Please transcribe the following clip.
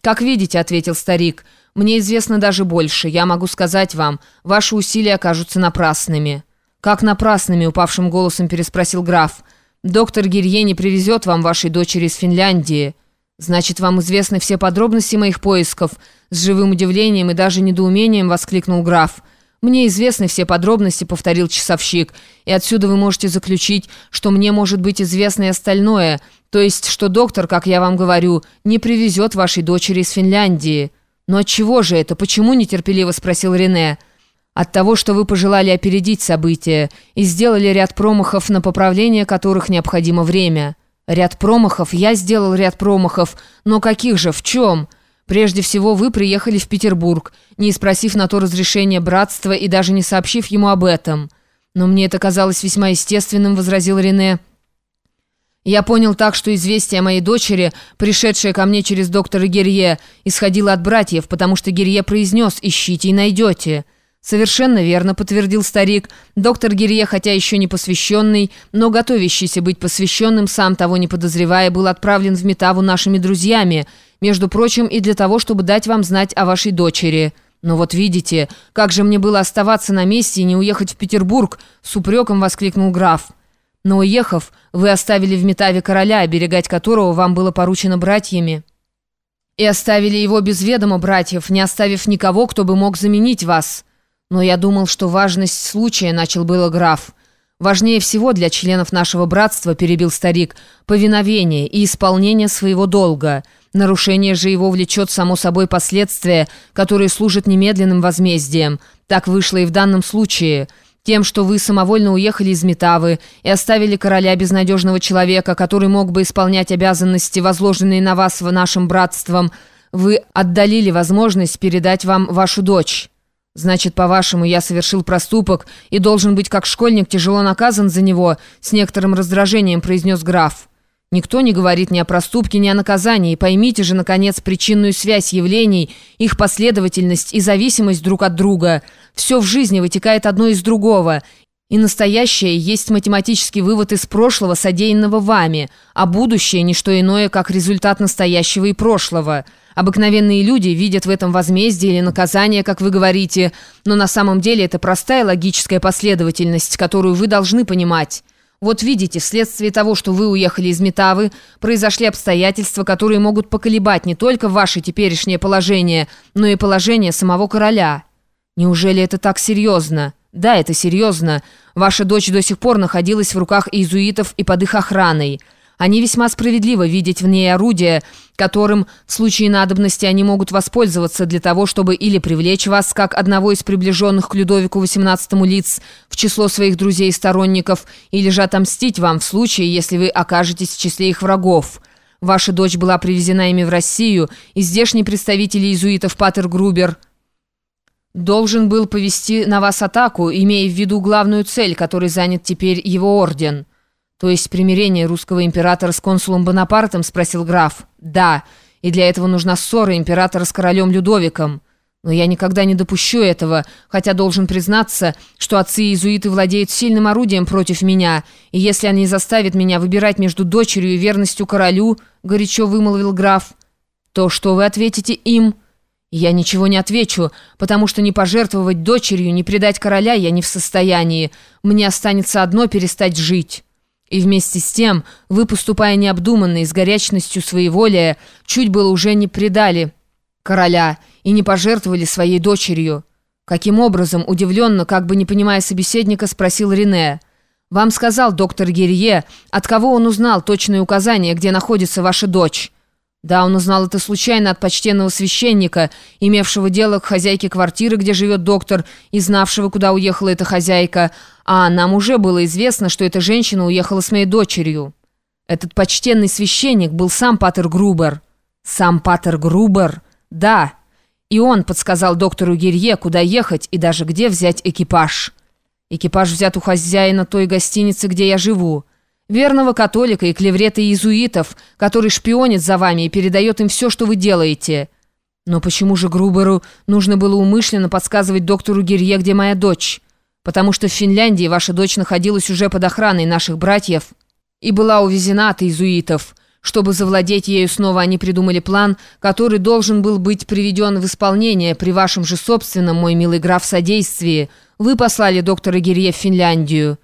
«Как видите», — ответил старик, — «мне известно даже больше. Я могу сказать вам, ваши усилия окажутся напрасными». «Как напрасными?» — упавшим голосом переспросил граф. «Доктор Гирье не привезет вам вашей дочери из Финляндии». «Значит, вам известны все подробности моих поисков?» С живым удивлением и даже недоумением воскликнул граф. «Мне известны все подробности», — повторил часовщик, «и отсюда вы можете заключить, что мне может быть известно и остальное, то есть, что доктор, как я вам говорю, не привезет вашей дочери из Финляндии». «Но от чего же это? Почему?» — нетерпеливо спросил Рене. «От того, что вы пожелали опередить события и сделали ряд промахов, на поправление которых необходимо время». «Ряд промахов? Я сделал ряд промахов. Но каких же? В чем?» «Прежде всего, вы приехали в Петербург, не спросив на то разрешения братства и даже не сообщив ему об этом». «Но мне это казалось весьма естественным», — возразил Рене. «Я понял так, что известие о моей дочери, пришедшее ко мне через доктора Герье, исходило от братьев, потому что Герье произнес «ищите и найдете». «Совершенно верно», — подтвердил старик. «Доктор Гирье, хотя еще не посвященный, но готовящийся быть посвященным, сам того не подозревая, был отправлен в Метаву нашими друзьями, между прочим, и для того, чтобы дать вам знать о вашей дочери». «Но вот видите, как же мне было оставаться на месте и не уехать в Петербург?» — с упреком воскликнул граф. «Но уехав, вы оставили в Метаве короля, оберегать которого вам было поручено братьями». «И оставили его без ведома братьев, не оставив никого, кто бы мог заменить вас». «Но я думал, что важность случая», — начал было граф. «Важнее всего для членов нашего братства», — перебил старик, «повиновение и исполнение своего долга. Нарушение же его влечет, само собой, последствия, которые служат немедленным возмездием. Так вышло и в данном случае». Тем, что вы самовольно уехали из Метавы и оставили короля безнадежного человека, который мог бы исполнять обязанности, возложенные на вас в нашем братством, вы отдалили возможность передать вам вашу дочь». «Значит, по-вашему, я совершил проступок и должен быть как школьник тяжело наказан за него?» С некоторым раздражением произнес граф. «Никто не говорит ни о проступке, ни о наказании. Поймите же, наконец, причинную связь явлений, их последовательность и зависимость друг от друга. Все в жизни вытекает одно из другого. И настоящее есть математический вывод из прошлого, содеянного вами, а будущее – не что иное, как результат настоящего и прошлого». Обыкновенные люди видят в этом возмездие или наказание, как вы говорите, но на самом деле это простая логическая последовательность, которую вы должны понимать. Вот видите, вследствие того, что вы уехали из Метавы, произошли обстоятельства, которые могут поколебать не только ваше теперешнее положение, но и положение самого короля. Неужели это так серьезно? Да, это серьезно. Ваша дочь до сих пор находилась в руках иезуитов и под их охраной. Они весьма справедливо видеть в ней орудие, которым в случае надобности они могут воспользоваться для того, чтобы или привлечь вас, как одного из приближенных к Людовику XVIII лиц, в число своих друзей и сторонников, или же отомстить вам в случае, если вы окажетесь в числе их врагов. Ваша дочь была привезена ими в Россию, и здешний представитель иезуитов Патер Грубер должен был повести на вас атаку, имея в виду главную цель, которой занят теперь его орден». «То есть примирение русского императора с консулом Бонапартом?» – спросил граф. «Да, и для этого нужна ссора императора с королем Людовиком. Но я никогда не допущу этого, хотя должен признаться, что отцы-иезуиты владеют сильным орудием против меня, и если они заставят меня выбирать между дочерью и верностью королю», – горячо вымолвил граф, – «то что вы ответите им?» «Я ничего не отвечу, потому что не пожертвовать дочерью, не предать короля я не в состоянии. Мне останется одно – перестать жить». И вместе с тем, вы, поступая необдуманно и с горячностью своеволия, чуть было уже не предали короля и не пожертвовали своей дочерью. Каким образом, удивленно, как бы не понимая собеседника, спросил Рене. «Вам сказал доктор Герье, от кого он узнал точные указания, где находится ваша дочь?» Да, он узнал это случайно от почтенного священника, имевшего дело к хозяйке квартиры, где живет доктор, и знавшего, куда уехала эта хозяйка. А нам уже было известно, что эта женщина уехала с моей дочерью. Этот почтенный священник был сам Патер Грубер. Сам Патер Грубер? Да. И он подсказал доктору Гирье, куда ехать и даже где взять экипаж. Экипаж взят у хозяина той гостиницы, где я живу верного католика и клеврета иезуитов, который шпионит за вами и передает им все, что вы делаете. Но почему же Груберу нужно было умышленно подсказывать доктору Гирье, где моя дочь? Потому что в Финляндии ваша дочь находилась уже под охраной наших братьев и была увезена от иезуитов. Чтобы завладеть ею снова, они придумали план, который должен был быть приведен в исполнение при вашем же собственном, мой милый граф, содействии. Вы послали доктора Гирье в Финляндию».